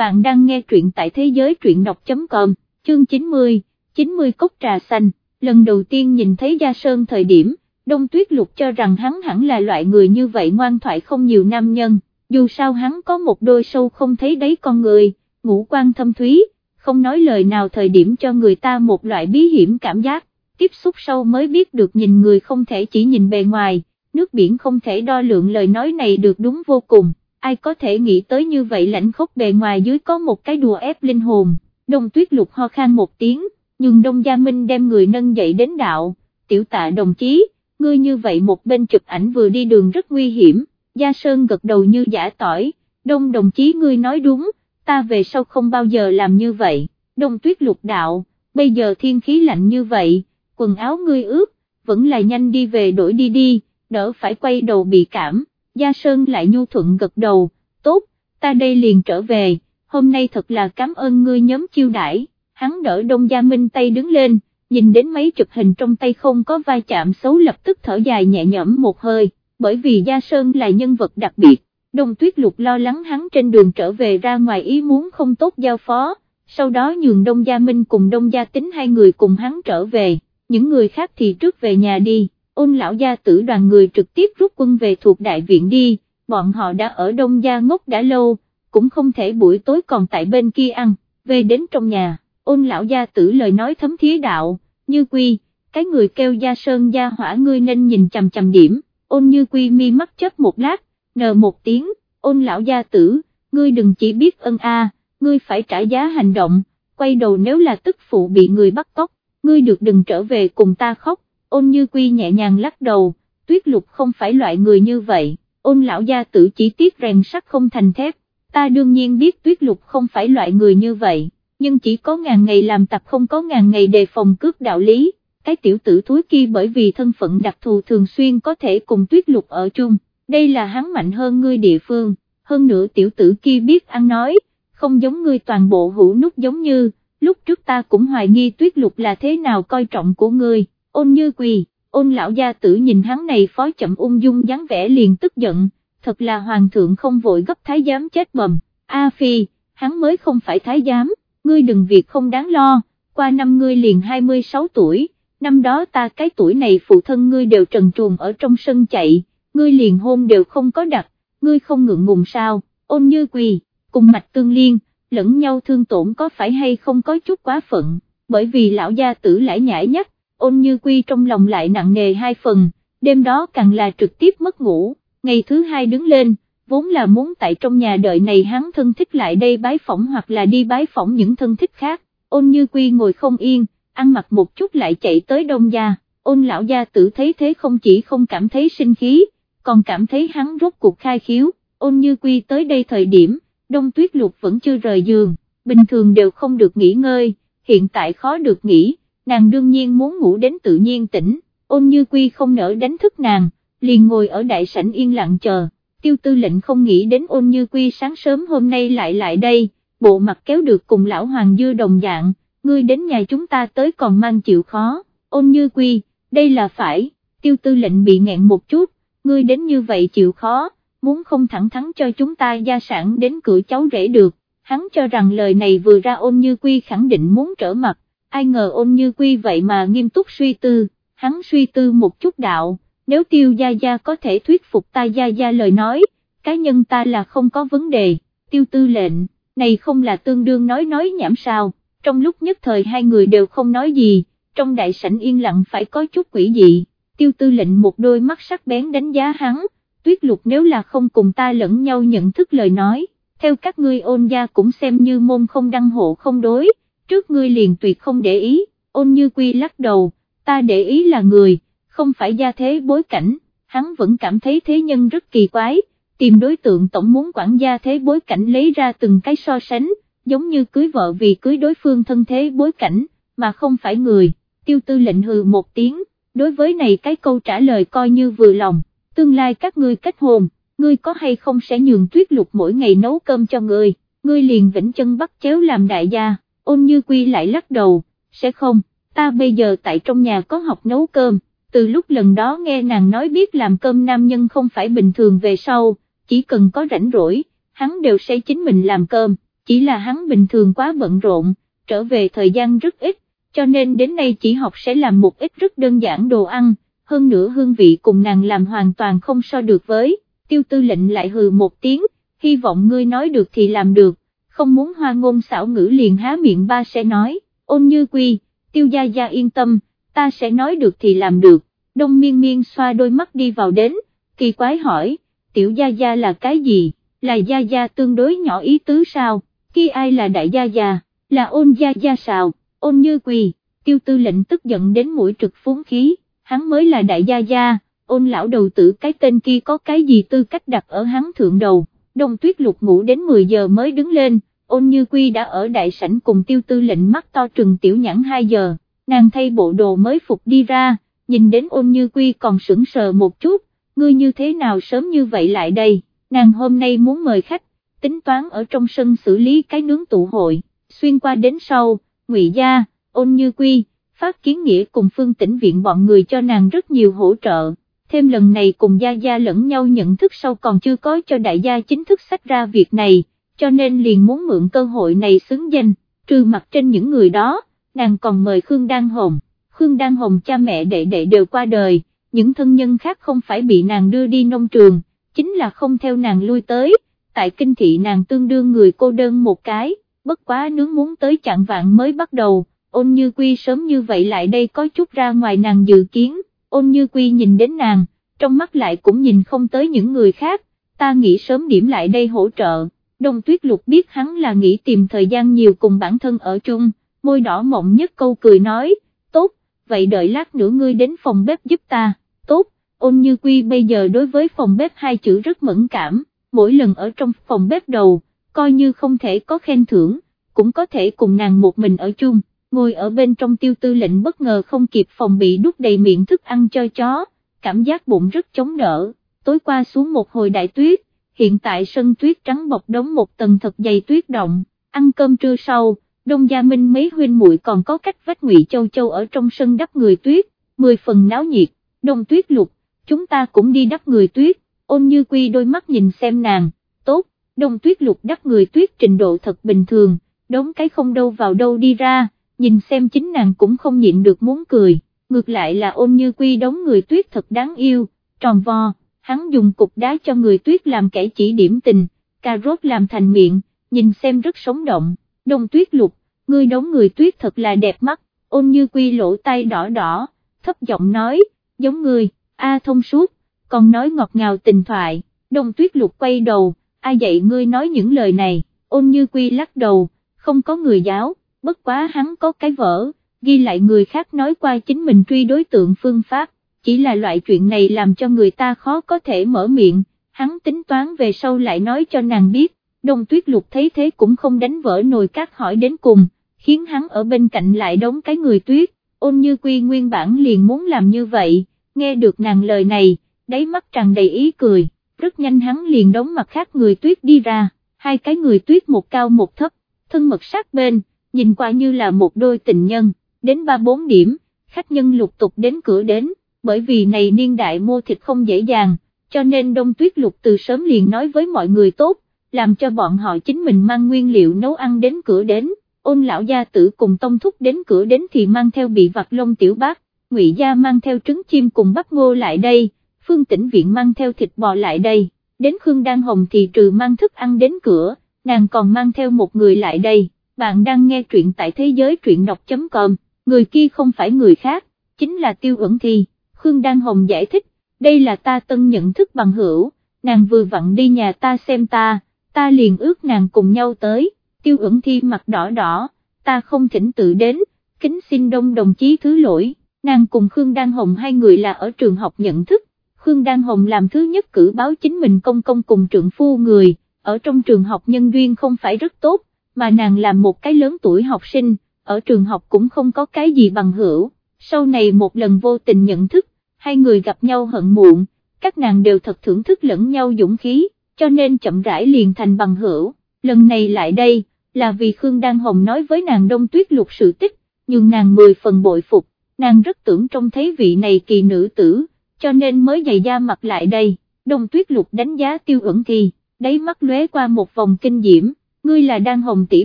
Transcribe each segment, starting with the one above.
bạn đang nghe truyện tại thế giới truyện đọc.com, chương 90, 90 cốc trà xanh, lần đầu tiên nhìn thấy Gia Sơn thời điểm, Đông Tuyết Lục cho rằng hắn hẳn là loại người như vậy ngoan thoại không nhiều nam nhân, dù sao hắn có một đôi sâu không thấy đấy con người, ngũ quan thâm thúy, không nói lời nào thời điểm cho người ta một loại bí hiểm cảm giác, tiếp xúc sâu mới biết được nhìn người không thể chỉ nhìn bề ngoài, nước biển không thể đo lượng lời nói này được đúng vô cùng, ai có thể nghĩ tới như vậy lãnh khốc bề ngoài dưới có một cái đùa ép linh hồn, đông tuyết lục ho khan một tiếng, nhưng đông gia minh đem người nâng dậy đến đạo, tiểu tạ đồng chí, ngươi như vậy một bên chụp ảnh vừa đi đường rất nguy hiểm, gia sơn gật đầu như giả tỏi, đông đồng chí ngươi nói đúng, ta về sau không bao giờ làm như vậy, đông tuyết lục đạo, bây giờ thiên khí lạnh như vậy, quần áo ngươi ướt, vẫn là nhanh đi về đổi đi đi, đỡ phải quay đầu bị cảm, Gia Sơn lại nhu thuận gật đầu, tốt, ta đây liền trở về, hôm nay thật là cảm ơn ngươi nhóm chiêu đãi, hắn đỡ Đông Gia Minh tay đứng lên, nhìn đến mấy chụp hình trong tay không có vai chạm xấu lập tức thở dài nhẹ nhõm một hơi, bởi vì Gia Sơn là nhân vật đặc biệt, Đông Tuyết Lục lo lắng hắn trên đường trở về ra ngoài ý muốn không tốt giao phó, sau đó nhường Đông Gia Minh cùng Đông Gia Tính hai người cùng hắn trở về, những người khác thì trước về nhà đi ôn lão gia tử đoàn người trực tiếp rút quân về thuộc đại viện đi, bọn họ đã ở đông gia ngốc đã lâu, cũng không thể buổi tối còn tại bên kia ăn, về đến trong nhà, ôn lão gia tử lời nói thấm thí đạo, như quy, cái người kêu gia sơn gia hỏa ngươi nên nhìn chầm chầm điểm, ôn như quy mi mắt chớp một lát, nờ một tiếng, ôn lão gia tử, ngươi đừng chỉ biết ân a, ngươi phải trả giá hành động, quay đầu nếu là tức phụ bị người bắt cóc, ngươi được đừng trở về cùng ta khóc, ôn như quy nhẹ nhàng lắc đầu, tuyết lục không phải loại người như vậy, ôn lão gia tử chỉ tiếc rèn sắt không thành thép, ta đương nhiên biết tuyết lục không phải loại người như vậy, nhưng chỉ có ngàn ngày làm tập không có ngàn ngày đề phòng cướp đạo lý, cái tiểu tử thúi kia bởi vì thân phận đặc thù thường xuyên có thể cùng tuyết lục ở chung, đây là hắn mạnh hơn ngươi địa phương, hơn nữa tiểu tử kia biết ăn nói, không giống ngươi toàn bộ hữu nút giống như, lúc trước ta cũng hoài nghi tuyết lục là thế nào coi trọng của ngươi ôn như quỳ, ôn lão gia tử nhìn hắn này phó chậm ung dung dáng vẻ liền tức giận, thật là hoàng thượng không vội gấp thái giám chết bầm, A Phi, hắn mới không phải thái giám, ngươi đừng việc không đáng lo, qua năm ngươi liền 26 tuổi, năm đó ta cái tuổi này phụ thân ngươi đều trần truồng ở trong sân chạy, ngươi liền hôn đều không có đặt, ngươi không ngượng ngùng sao, ôn như quỳ, cùng mạch tương liên, lẫn nhau thương tổn có phải hay không có chút quá phận, bởi vì lão gia tử lại nhãi nhắc, ôn như quy trong lòng lại nặng nề hai phần, đêm đó càng là trực tiếp mất ngủ, ngày thứ hai đứng lên, vốn là muốn tại trong nhà đợi này hắn thân thích lại đây bái phỏng hoặc là đi bái phỏng những thân thích khác, ôn như quy ngồi không yên, ăn mặc một chút lại chạy tới đông gia, ôn lão gia tử thấy thế không chỉ không cảm thấy sinh khí, còn cảm thấy hắn rốt cuộc khai khiếu, ôn như quy tới đây thời điểm, đông tuyết lục vẫn chưa rời giường, bình thường đều không được nghỉ ngơi, hiện tại khó được nghỉ nàng đương nhiên muốn ngủ đến tự nhiên tỉnh, ôn như quy không nỡ đánh thức nàng, liền ngồi ở đại sảnh yên lặng chờ, tiêu tư lệnh không nghĩ đến ôn như quy sáng sớm hôm nay lại lại đây, bộ mặt kéo được cùng lão hoàng dư đồng dạng, ngươi đến nhà chúng ta tới còn mang chịu khó, ôn như quy, đây là phải, tiêu tư lệnh bị nghẹn một chút, ngươi đến như vậy chịu khó, muốn không thẳng thắn cho chúng ta gia sản đến cửa cháu rể được, hắn cho rằng lời này vừa ra ôn như quy khẳng định muốn trở mặt, ai ngờ ôn như quy vậy mà nghiêm túc suy tư, hắn suy tư một chút đạo, nếu tiêu gia gia có thể thuyết phục ta gia gia lời nói, cá nhân ta là không có vấn đề, tiêu tư lệnh, này không là tương đương nói nói nhảm sao, trong lúc nhất thời hai người đều không nói gì, trong đại sảnh yên lặng phải có chút quỷ dị, tiêu tư lệnh một đôi mắt sắc bén đánh giá hắn, tuyết lục nếu là không cùng ta lẫn nhau nhận thức lời nói, theo các ngươi ôn gia cũng xem như môn không đăng hộ không đối trước ngươi liền tuyệt không để ý, ôn như quy lắc đầu, ta để ý là người, không phải gia thế bối cảnh, hắn vẫn cảm thấy thế nhân rất kỳ quái, tìm đối tượng tổng muốn quản gia thế bối cảnh lấy ra từng cái so sánh, giống như cưới vợ vì cưới đối phương thân thế bối cảnh, mà không phải người, tiêu tư lệnh hừ một tiếng, đối với này cái câu trả lời coi như vừa lòng, tương lai các ngươi kết hôn, ngươi có hay không sẽ nhường tuyết lục mỗi ngày nấu cơm cho ngươi, ngươi liền vĩnh chân bắt chéo làm đại gia ôn như quy lại lắc đầu, sẽ không, ta bây giờ tại trong nhà có học nấu cơm, từ lúc lần đó nghe nàng nói biết làm cơm nam nhân không phải bình thường về sau, chỉ cần có rảnh rỗi, hắn đều sẽ chính mình làm cơm, chỉ là hắn bình thường quá bận rộn, trở về thời gian rất ít, cho nên đến nay chỉ học sẽ làm một ít rất đơn giản đồ ăn, hơn nữa hương vị cùng nàng làm hoàn toàn không so được với, tiêu tư lệnh lại hừ một tiếng, hy vọng ngươi nói được thì làm được, không muốn hoa ngôn xảo ngữ liền há miệng ba sẽ nói, ôn như quy, tiêu gia gia yên tâm, ta sẽ nói được thì làm được, đông miên miên xoa đôi mắt đi vào đến, kỳ quái hỏi, tiểu gia gia là cái gì, là gia gia tương đối nhỏ ý tứ sao, khi ai là đại gia gia, là ôn gia gia sao, ôn như quy tiêu tư lệnh tức giận đến mũi trực phúng khí, hắn mới là đại gia gia, ôn lão đầu tử cái tên kia có cái gì tư cách đặt ở hắn thượng đầu, đông tuyết lục ngủ đến 10 giờ mới đứng lên, ôn như quy đã ở đại sảnh cùng tiêu tư lệnh mắt to trừng tiểu nhãn 2 giờ, nàng thay bộ đồ mới phục đi ra, nhìn đến ôn như quy còn sững sờ một chút, ngươi như thế nào sớm như vậy lại đây, nàng hôm nay muốn mời khách, tính toán ở trong sân xử lý cái nướng tụ hội, xuyên qua đến sau, ngụy gia, ôn như quy, phát kiến nghĩa cùng phương tĩnh viện bọn người cho nàng rất nhiều hỗ trợ, thêm lần này cùng gia gia lẫn nhau nhận thức sau còn chưa có cho đại gia chính thức sách ra việc này, cho nên liền muốn mượn cơ hội này xứng danh, trừ mặt trên những người đó, nàng còn mời Khương Đan Hồng, Khương Đan Hồng cha mẹ đệ đệ đều qua đời, những thân nhân khác không phải bị nàng đưa đi nông trường, chính là không theo nàng lui tới, tại kinh thị nàng tương đương người cô đơn một cái, bất quá nướng muốn tới chặn vạn mới bắt đầu, ôn như quy sớm như vậy lại đây có chút ra ngoài nàng dự kiến, ôn như quy nhìn đến nàng, trong mắt lại cũng nhìn không tới những người khác, ta nghĩ sớm điểm lại đây hỗ trợ, đông tuyết lục biết hắn là nghĩ tìm thời gian nhiều cùng bản thân ở chung, môi đỏ mộng nhất câu cười nói, tốt, vậy đợi lát nữa ngươi đến phòng bếp giúp ta, tốt, ôn như quy bây giờ đối với phòng bếp hai chữ rất mẫn cảm, mỗi lần ở trong phòng bếp đầu, coi như không thể có khen thưởng, cũng có thể cùng nàng một mình ở chung, ngồi ở bên trong tiêu tư lệnh bất ngờ không kịp phòng bị đút đầy miệng thức ăn cho chó, cảm giác bụng rất chống đỡ, tối qua xuống một hồi đại tuyết, hiện tại sân tuyết trắng bọc đóng một tầng thật dày tuyết động, ăn cơm trưa sau, Đông Gia Minh mấy huynh muội còn có cách vách ngụy châu châu ở trong sân đắp người tuyết, mười phần náo nhiệt, đông tuyết lục, chúng ta cũng đi đắp người tuyết, ôn như quy đôi mắt nhìn xem nàng, tốt, đông tuyết lục đắp người tuyết trình độ thật bình thường, đống cái không đâu vào đâu đi ra, nhìn xem chính nàng cũng không nhịn được muốn cười, ngược lại là ôn như quy đóng người tuyết thật đáng yêu, tròn vo, hắn dùng cục đá cho người tuyết làm kẻ chỉ điểm tình, cà rốt làm thành miệng, nhìn xem rất sống động, đông tuyết lục, ngươi đóng người tuyết thật là đẹp mắt, ôn như quy lỗ tay đỏ đỏ, thấp giọng nói, giống ngươi, a thông suốt, còn nói ngọt ngào tình thoại, đông tuyết lục quay đầu, ai dạy ngươi nói những lời này, ôn như quy lắc đầu, không có người giáo, bất quá hắn có cái vở, ghi lại người khác nói qua chính mình truy đối tượng phương pháp, chỉ là loại chuyện này làm cho người ta khó có thể mở miệng, hắn tính toán về sau lại nói cho nàng biết, đông tuyết lục thấy thế cũng không đánh vỡ nồi cát hỏi đến cùng, khiến hắn ở bên cạnh lại đóng cái người tuyết, ôn như quy nguyên bản liền muốn làm như vậy, nghe được nàng lời này, đáy mắt tràn đầy ý cười, rất nhanh hắn liền đóng mặt khác người tuyết đi ra, hai cái người tuyết một cao một thấp, thân mật sát bên, nhìn qua như là một đôi tình nhân, đến ba bốn điểm, khách nhân lục tục đến cửa đến, bởi vì này niên đại mua thịt không dễ dàng, cho nên đông tuyết lục từ sớm liền nói với mọi người tốt, làm cho bọn họ chính mình mang nguyên liệu nấu ăn đến cửa đến, ôn lão gia tử cùng tông thúc đến cửa đến thì mang theo bị vặt lông tiểu bác, ngụy gia mang theo trứng chim cùng bắp ngô lại đây, phương tĩnh viện mang theo thịt bò lại đây, đến Khương Đan Hồng thì trừ mang thức ăn đến cửa, nàng còn mang theo một người lại đây, bạn đang nghe truyện tại thế giới truyện đọc.com, người kia không phải người khác, chính là tiêu ẩn thi, Khương Đan Hồng giải thích, đây là ta tân nhận thức bằng hữu, nàng vừa vặn đi nhà ta xem ta, ta liền ước nàng cùng nhau tới tiêu ẩn thi mặt đỏ đỏ, ta không thỉnh tự đến, kính xin đông đồng chí thứ lỗi, nàng cùng Khương Đan Hồng hai người là ở trường học nhận thức, Khương Đan Hồng làm thứ nhất cử báo chính mình công công cùng trượng phu người, ở trong trường học nhân duyên không phải rất tốt, mà nàng làm một cái lớn tuổi học sinh, ở trường học cũng không có cái gì bằng hữu, sau này một lần vô tình nhận thức, hai người gặp nhau hận muộn, các nàng đều thật thưởng thức lẫn nhau dũng khí, cho nên chậm rãi liền thành bằng hữu, lần này lại đây, là vì Khương Đan Hồng nói với nàng đông tuyết lục sự tích, nhưng nàng mười phần bội phục, nàng rất tưởng trông thấy vị này kỳ nữ tử, cho nên mới dày da mặt lại đây, đông tuyết lục đánh giá tiêu ẩn thi, đáy mắt lóe qua một vòng kinh diễm, ngươi là đang hồng tỷ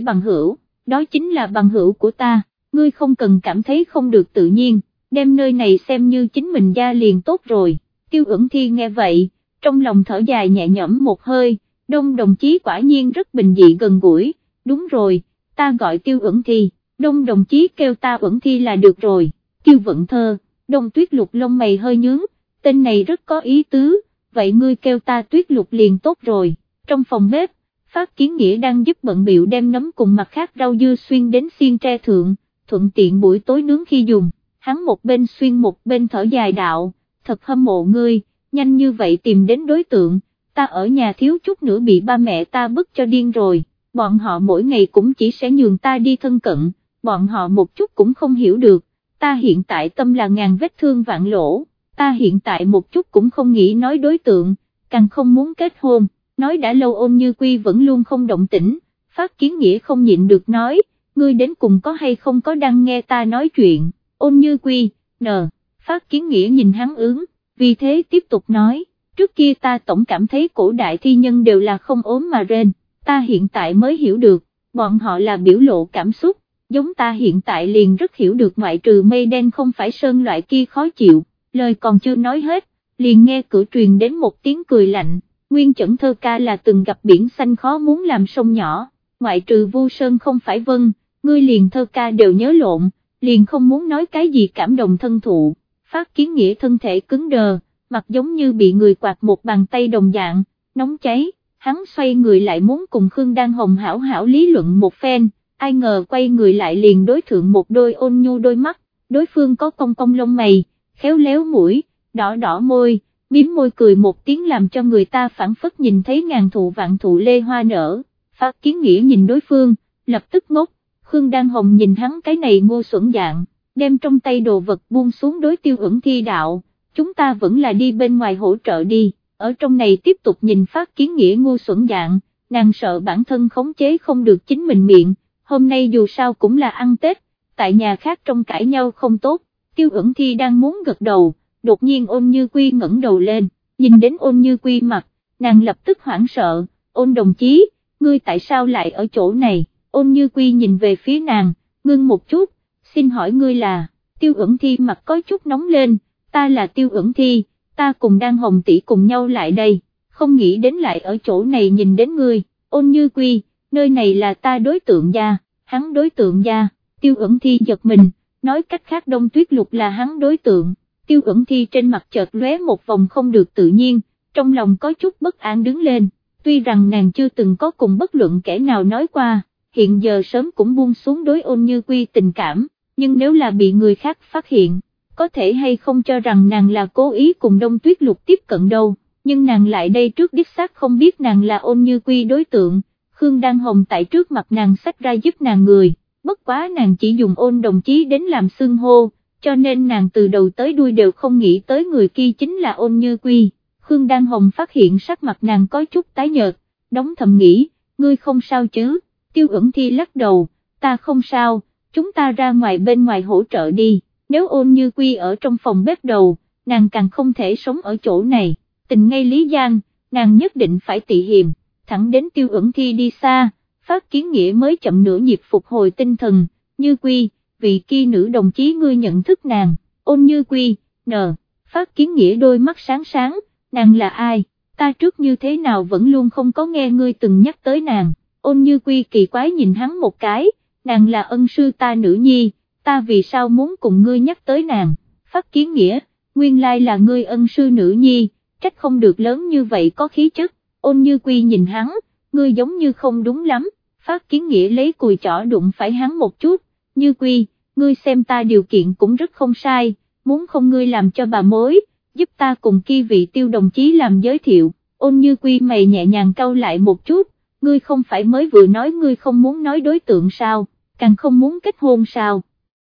bằng hữu, đó chính là bằng hữu của ta, ngươi không cần cảm thấy không được tự nhiên, đem nơi này xem như chính mình gia liền tốt rồi, tiêu ẩn thi nghe vậy, trong lòng thở dài nhẹ nhõm một hơi, đông đồng chí quả nhiên rất bình dị gần gũi, đúng rồi, ta gọi tiêu ẩn thi, đông đồng chí kêu ta ẩn thi là được rồi, tiêu vận thơ, đông tuyết lục lông mày hơi nhướng, tên này rất có ý tứ, vậy ngươi kêu ta tuyết lục liền tốt rồi, trong phòng bếp, Phát Kiến Nghĩa đang giúp bận biểu đem nấm cùng mặt khác rau dưa xuyên đến xiên tre thượng, thuận tiện buổi tối nướng khi dùng, hắn một bên xuyên một bên thở dài đạo, thật hâm mộ ngươi, nhanh như vậy tìm đến đối tượng, ta ở nhà thiếu chút nữa bị ba mẹ ta bức cho điên rồi, bọn họ mỗi ngày cũng chỉ sẽ nhường ta đi thân cận, bọn họ một chút cũng không hiểu được, ta hiện tại tâm là ngàn vết thương vạn lỗ, ta hiện tại một chút cũng không nghĩ nói đối tượng, càng không muốn kết hôn, nói đã lâu ôn như quy vẫn luôn không động tĩnh, phát kiến nghĩa không nhịn được nói, ngươi đến cùng có hay không có đang nghe ta nói chuyện, ôn như quy, nờ, phát kiến nghĩa nhìn hắn ứng, vì thế tiếp tục nói, trước kia ta tổng cảm thấy cổ đại thi nhân đều là không ốm mà rên, ta hiện tại mới hiểu được, bọn họ là biểu lộ cảm xúc, giống ta hiện tại liền rất hiểu được ngoại trừ mây đen không phải sơn loại kia khó chịu, lời còn chưa nói hết, liền nghe cửa truyền đến một tiếng cười lạnh, nguyên chẩn thơ ca là từng gặp biển xanh khó muốn làm sông nhỏ, ngoại trừ vu sơn không phải vân, ngươi liền thơ ca đều nhớ lộn, liền không muốn nói cái gì cảm động thân thụ, phát kiến nghĩa thân thể cứng đờ, mặt giống như bị người quạt một bàn tay đồng dạng, nóng cháy, hắn xoay người lại muốn cùng Khương Đan Hồng hảo hảo lý luận một phen, ai ngờ quay người lại liền đối thượng một đôi ôn nhu đôi mắt, đối phương có cong cong lông mày, khéo léo mũi, đỏ đỏ môi, miếm môi cười một tiếng làm cho người ta phản phất nhìn thấy ngàn thụ vạn thụ lê hoa nở, phát kiến nghĩa nhìn đối phương, lập tức ngốc, Khương Đan Hồng nhìn hắn cái này ngô xuẩn dạng, đem trong tay đồ vật buông xuống đối tiêu ẩn thi đạo, chúng ta vẫn là đi bên ngoài hỗ trợ đi, ở trong này tiếp tục nhìn phát kiến nghĩa ngô xuẩn dạng, nàng sợ bản thân khống chế không được chính mình miệng, hôm nay dù sao cũng là ăn Tết, tại nhà khác trong cãi nhau không tốt, tiêu ẩn thi đang muốn gật đầu, đột nhiên ôn như quy ngẩng đầu lên, nhìn đến ôn như quy mặt, nàng lập tức hoảng sợ, ôn đồng chí, ngươi tại sao lại ở chỗ này, ôn như quy nhìn về phía nàng, ngưng một chút, xin hỏi ngươi là, tiêu ẩn thi mặt có chút nóng lên, ta là tiêu ẩn thi, ta cùng đang hồng tỷ cùng nhau lại đây, không nghĩ đến lại ở chỗ này nhìn đến ngươi, ôn như quy, nơi này là ta đối tượng gia, hắn đối tượng gia, tiêu ẩn thi giật mình, nói cách khác đông tuyết lục là hắn đối tượng tiêu ẩn thi trên mặt chợt lóe một vòng không được tự nhiên, trong lòng có chút bất an đứng lên, tuy rằng nàng chưa từng có cùng bất luận kẻ nào nói qua, hiện giờ sớm cũng buông xuống đối ôn như quy tình cảm, nhưng nếu là bị người khác phát hiện, có thể hay không cho rằng nàng là cố ý cùng đông tuyết lục tiếp cận đâu, nhưng nàng lại đây trước đích xác không biết nàng là ôn như quy đối tượng, Khương Đăng Hồng tại trước mặt nàng sách ra giúp nàng người, bất quá nàng chỉ dùng ôn đồng chí đến làm xương hô cho nên nàng từ đầu tới đuôi đều không nghĩ tới người kia chính là ôn như quy. Khương Đan Hồng phát hiện sắc mặt nàng có chút tái nhợt, đóng thầm nghĩ, ngươi không sao chứ, tiêu ẩn thi lắc đầu, ta không sao, chúng ta ra ngoài bên ngoài hỗ trợ đi, nếu ôn như quy ở trong phòng bếp đầu, nàng càng không thể sống ở chỗ này, tình ngay Lý Giang, nàng nhất định phải tị hiềm, thẳng đến tiêu ẩn thi đi xa, phát kiến nghĩa mới chậm nửa nhịp phục hồi tinh thần, như quy, vị kia nữ đồng chí ngươi nhận thức nàng, ôn như quy, nờ, phát kiến nghĩa đôi mắt sáng sáng, nàng là ai, ta trước như thế nào vẫn luôn không có nghe ngươi từng nhắc tới nàng, ôn như quy kỳ quái nhìn hắn một cái, nàng là ân sư ta nữ nhi, ta vì sao muốn cùng ngươi nhắc tới nàng, phát kiến nghĩa, nguyên lai là ngươi ân sư nữ nhi, trách không được lớn như vậy có khí chất, ôn như quy nhìn hắn, ngươi giống như không đúng lắm, phát kiến nghĩa lấy cùi chỏ đụng phải hắn một chút, như quy, ngươi xem ta điều kiện cũng rất không sai, muốn không ngươi làm cho bà mối, giúp ta cùng kia vị tiêu đồng chí làm giới thiệu, ôn như quy mày nhẹ nhàng cau lại một chút, ngươi không phải mới vừa nói ngươi không muốn nói đối tượng sao, càng không muốn kết hôn sao,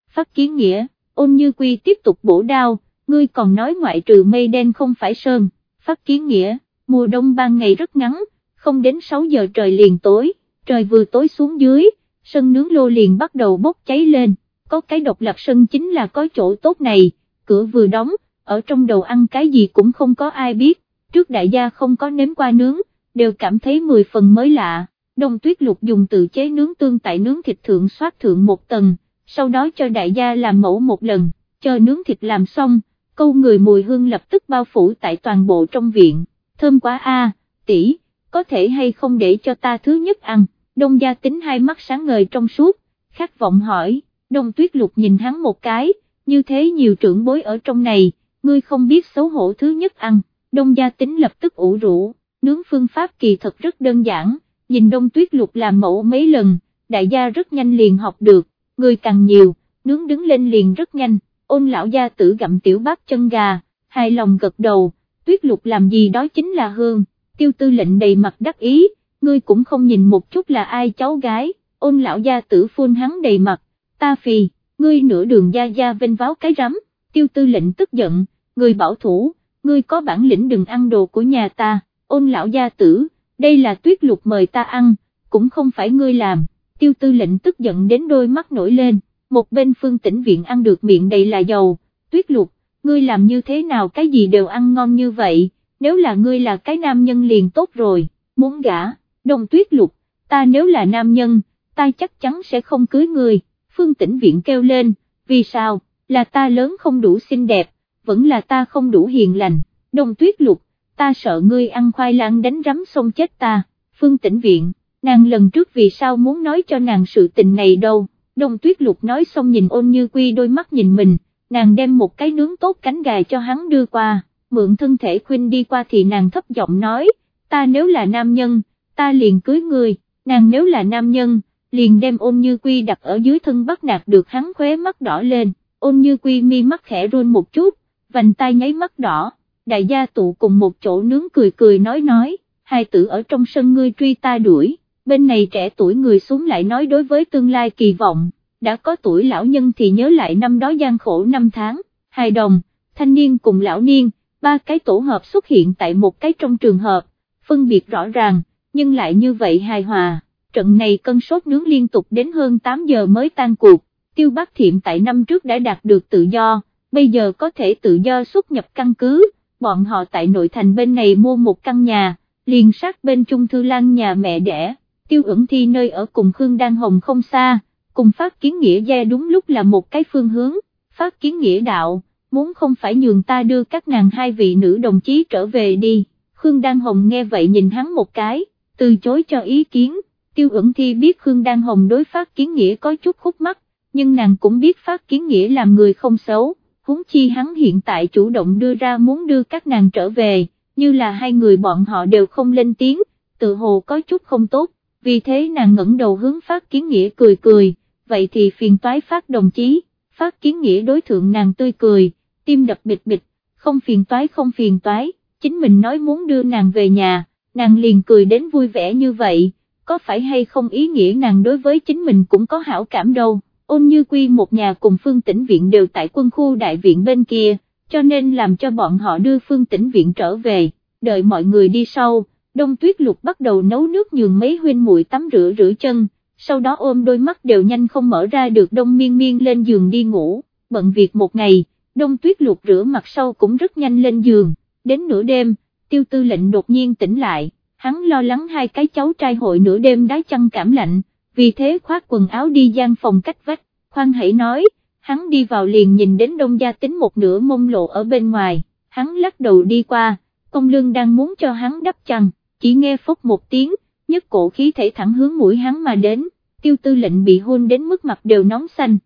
phát kiến nghĩa, ôn như quy tiếp tục bổ đao, ngươi còn nói ngoại trừ mây đen không phải sơn, phát kiến nghĩa, mùa đông ban ngày rất ngắn, không đến 6 giờ trời liền tối, trời vừa tối xuống dưới, sân nướng lô liền bắt đầu bốc cháy lên, có cái độc lập sân chính là có chỗ tốt này, cửa vừa đóng, ở trong đầu ăn cái gì cũng không có ai biết, trước đại gia không có nếm qua nướng, đều cảm thấy mười phần mới lạ, đông tuyết lục dùng tự chế nướng tương tại nướng thịt thượng soát thượng một tầng, sau đó cho đại gia làm mẫu một lần, chờ nướng thịt làm xong, câu người mùi hương lập tức bao phủ tại toàn bộ trong viện, thơm quá a, tỷ, có thể hay không để cho ta thứ nhất ăn, đông gia tính hai mắt sáng ngời trong suốt, khát vọng hỏi, đông tuyết lục nhìn hắn một cái, như thế nhiều trưởng bối ở trong này, ngươi không biết xấu hổ thứ nhất ăn, đông gia tính lập tức ủ rũ, nướng phương pháp kỳ thật rất đơn giản, nhìn đông tuyết lục làm mẫu mấy lần, đại gia rất nhanh liền học được, người càng nhiều, nướng đứng lên liền rất nhanh, ôn lão gia tử gặm tiểu bát chân gà, hài lòng gật đầu, tuyết lục làm gì đó chính là hương, tiêu tư lệnh đầy mặt đắc ý, ngươi cũng không nhìn một chút là ai cháu gái, ôn lão gia tử phun hắn đầy mặt, ta phì, ngươi nửa đường gia gia vênh váo cái rắm, tiêu tư lệnh tức giận, người bảo thủ, ngươi có bản lĩnh đừng ăn đồ của nhà ta, ôn lão gia tử, đây là tuyết lục mời ta ăn, cũng không phải ngươi làm, tiêu tư lệnh tức giận đến đôi mắt nổi lên, một bên phương tĩnh viện ăn được miệng đầy là dầu, tuyết lục, ngươi làm như thế nào cái gì đều ăn ngon như vậy, nếu là ngươi là cái nam nhân liền tốt rồi, muốn gả, đồng tuyết lục, ta nếu là nam nhân, ta chắc chắn sẽ không cưới người. phương tĩnh viện kêu lên, vì sao, là ta lớn không đủ xinh đẹp, vẫn là ta không đủ hiền lành, đồng tuyết lục, ta sợ ngươi ăn khoai lang đánh rắm xong chết ta, phương tĩnh viện, nàng lần trước vì sao muốn nói cho nàng sự tình này đâu, đông tuyết lục nói xong nhìn ôn như quy đôi mắt nhìn mình, nàng đem một cái nướng tốt cánh gà cho hắn đưa qua, mượn thân thể khuyên đi qua thì nàng thấp giọng nói, ta nếu là nam nhân, ta liền cưới người nàng nếu là nam nhân, liền đem ôn như quy đặt ở dưới thân bắt nạt được hắn khóe mắt đỏ lên, ôn như quy mi mắt khẽ run một chút, vành tay nháy mắt đỏ đại gia tụ cùng một chỗ nướng cười cười nói nói, hai tử ở trong sân ngươi truy ta đuổi, bên này trẻ tuổi người xuống lại nói đối với tương lai kỳ vọng, đã có tuổi lão nhân thì nhớ lại năm đó gian khổ năm tháng, hài đồng, thanh niên cùng lão niên, ba cái tổ hợp xuất hiện tại một cái trong trường hợp, phân biệt rõ ràng, nhưng lại như vậy hài hòa, trận này cân sốt nướng liên tục đến hơn 8 giờ mới tan cuộc, tiêu bác thiệm tại năm trước đã đạt được tự do, bây giờ có thể tự do xuất nhập căn cứ. Bọn họ tại nội thành bên này mua một căn nhà, liền sát bên Trung Thư Lan nhà mẹ đẻ, tiêu ẩn thi nơi ở cùng Khương Đan Hồng không xa, cùng phát kiến nghĩa gia đúng lúc là một cái phương hướng, phát kiến nghĩa đạo, muốn không phải nhường ta đưa các nàng hai vị nữ đồng chí trở về đi, Khương Đan Hồng nghe vậy nhìn hắn một cái, từ chối cho ý kiến, tiêu ẩn thi biết Khương Đan Hồng đối phát kiến nghĩa có chút khúc mắc, nhưng nàng cũng biết phát kiến nghĩa làm người không xấu. Huống chi hắn hiện tại chủ động đưa ra muốn đưa các nàng trở về, như là hai người bọn họ đều không lên tiếng, tự hồ có chút không tốt, vì thế nàng ngẩng đầu hướng phát kiến nghĩa cười cười, vậy thì phiền toái phát đồng chí, phát kiến nghĩa đối thượng nàng tươi cười, tim đập bịch bịch, không phiền toái không phiền toái, chính mình nói muốn đưa nàng về nhà, nàng liền cười đến vui vẻ như vậy, có phải hay không ý nghĩa nàng đối với chính mình cũng có hảo cảm đâu. Ôn như quy một nhà cùng phương tĩnh viện đều tại quân khu đại viện bên kia, cho nên làm cho bọn họ đưa phương tĩnh viện trở về, đợi mọi người đi sau, đông tuyết lục bắt đầu nấu nước nhường mấy huynh muội tắm rửa rửa chân, sau đó ôm đôi mắt đều nhanh không mở ra được đông miên miên lên giường đi ngủ, bận việc một ngày, đông tuyết lục rửa mặt sau cũng rất nhanh lên giường, đến nửa đêm, tiêu tư lệnh đột nhiên tỉnh lại, hắn lo lắng hai cái cháu trai hội nửa đêm đá chăn cảm lạnh, vì thế khoác quần áo đi gian phòng cách vách, khoan hãy nói, hắn đi vào liền nhìn đến đông gia tính một nửa mông lộ ở bên ngoài, hắn lắc đầu đi qua, công lương đang muốn cho hắn đắp chăn, chỉ nghe phốc một tiếng, nhất cổ khí thể thẳng hướng mũi hắn mà đến, tiêu tư lệnh bị hôn đến mức mặt đều nóng xanh,